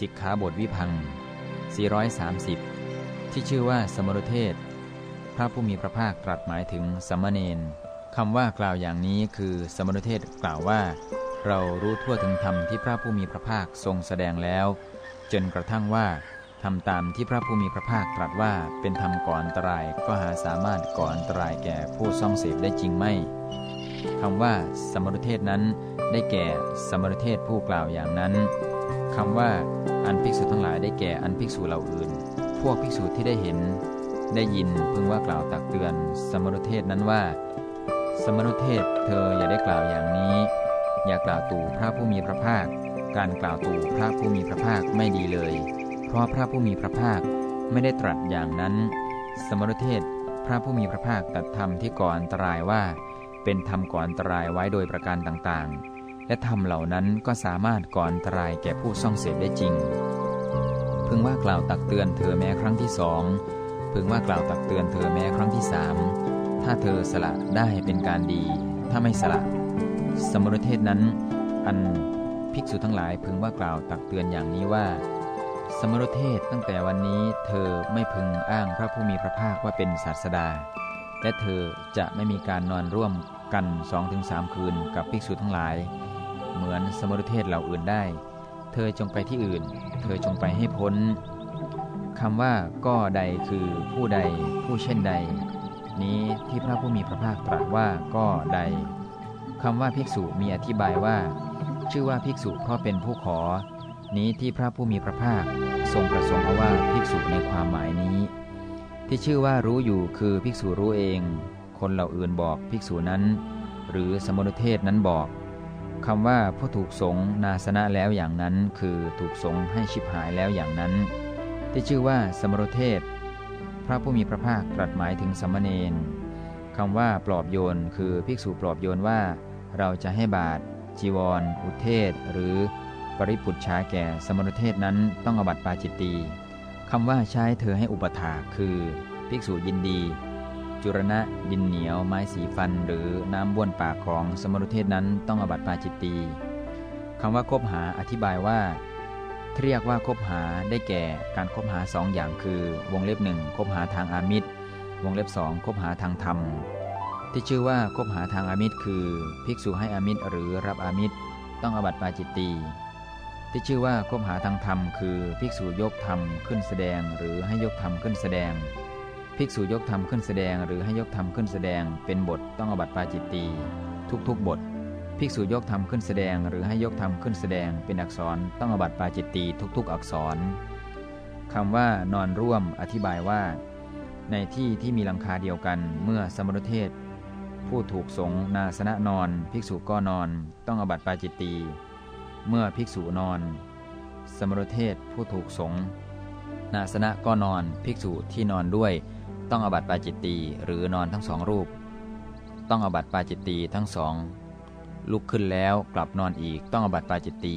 สิกขาบทวิพัง 430 ที่ชื่อว่าสมรุเทศ พระผู้มีพระภาคตรัสหมายถึงสมณเณรคำว่ากล่าวอย่างนี้คือสมรุเทศกล่าวว่า เรารู้ทั่วถึงธรรมที่พระผู้มีพระภาคทรงแสดงแล้ว จนกระทั่งว่าทำตามที่พระผู้มีพระภาคตรัสว่าเป็นธรรมก่อนตรายก็หาสามารถก่อนอันตรายแก่ผู้ซ่องเสพได้จริงไม่คำว่าสมรุเทศนั้นได้แก่สมรุเทศผู้กล่าวอย่างนั้น คำว่าอันภิกษุทั้งหลายได้แก่อันภิกษุเหล่าอื่น พวกภิกษุที่ได้เห็น ได้ยินพึงว่ากล่าวตักเตือน สมรุเทศนั้นว่า สมรุเทศเธออย่าได้กล่าวอย่างนี้ อย่ากล่าวตู่พระผู้มีพระภาค การกล่าวตู่พระผู้มีพระภาคไม่ดีเลย เพราะพระผู้มีพระภาคไม่ได้ตรัสอย่างนั้น สมรุเทศพระผู้มีพระภาคตัดธรรมที่ก่อนอันตรายว่า เป็นธรรมก่อนอันตรายไว้โดยประการต่างๆ และธรรมเหล่านั้นก็สามารถก่อนตรายแก่ผู้ซ่องเสพได้จริง พึงว่ากล่าวตักเตือนเธอแม้ครั้งที่สองพึงว่ากล่าวตักเตือนเธอแม้ครั้งที่สามถ้าเธอสละได้เป็นการดี ถ้าไม่สละ สมรเทศนั้น อันภิกษุทั้งหลายพึงว่ากล่าวตักเตือนอย่างนี้ว่า สมรเทศตั้งแต่วันนี้เธอไม่พึงอ้างพระผู้มีพระภาคว่าเป็นศาสดา และเธอจะไม่มีการนอนร่วมกันสองถึงสามคืนกับภิกษุทั้งหลาย เหมือนสมรุเทศเหล่าอื่นได้ เธอจงไปที่อื่น เธอจงไปให้พ้นคำว่าก็ใดคือผู้ใด ผู้เช่นใด นี้ที่พระผู้มีพระภาคตรัสว่าก็ใดคำว่าภิกษุมีอธิบายว่า ชื่อว่าภิกษุเพราะเป็นผู้ขอ นี้ที่พระผู้มีพระภาคทรงประสงค์เอาว่าภิกษุในความหมายนี้ ที่ชื่อว่ารู้อยู่คือภิกษุรู้เอง คนเหล่าอื่นบอกภิกษุนั้น หรือสมุทเทศนั้นบอก คำว่าผู้ถูกสงนาสนะแล้วอย่างนั้น คือถูกสงให้ชิบหายแล้วอย่างนั้น ที่ชื่อว่าสมรเทศ พระผู้มีพระภาคตรัสหมายถึงสมณเณรคำว่าปลอบโยนคือภิกษุปลอบโยนว่า เราจะให้บาตรจีวรอุเทศ หรือปริพุทชาแก่สมรเทศนั้นต้องอบัติปาจิตตีคำว่าใช้เธอให้อุปถาคือ ภิกษุยินดี จุรณะ ดินเหนียว ไม้สีฟัน หรือน้ำบ้วนปากของสมรุเทศนั้นต้องอบัติปาจิตตีคำว่าคบหาอธิบายว่าเรียกว่าคบหาได้แก่การคบหาสองอย่างคือ วงเล็บหนึ่งคบหาทางอามิตร วงเล็บสองคบหาทางธรรม ที่ชื่อว่าคบหาทางอามิตร คือ ภิกษุให้อามิตรหรือรับอามิตร ต้องอบัติปาจิตตีที่ชื่อว่าคบหาทางธรรม คือ ภิกษุยกธรรมขึ้นแสดง หรือให้ยกธรรมขึ้นแสดง ภิกษุยกธรรมขึ้นแสดง หรือให้ยกธรรมขึ้นแสดง เป็นบทต้องอบัติปาจิตตีทุกๆบท ภิกษุยกธรรมขึ้นแสดง หรือให้ยกธรรมขึ้นแสดง เป็นอักษรต้องอบัติปาจิตตีทุก ๆ อักษรคำว่านอนร่วมอธิบายว่า ในที่ที่มีหลังคาเดียวกันเมื่อสมรเทศ ผู้ถูกสงนาสนะนอน ภิกษุก็นอน ต้องอบัติปาจิตตีเมื่อภิกษุนอน สมรเทศผู้ถูกสงนาสนะก็นอน ภิกษุที่นอนด้วย ต้องอบัตปาจิตตีหรือนอนทั้งสองรูป ต้องอบัตปาจิตตีทั้งสองลุกขึ้นแล้วกลับนอนอีกต้องอบัตปาจิตตี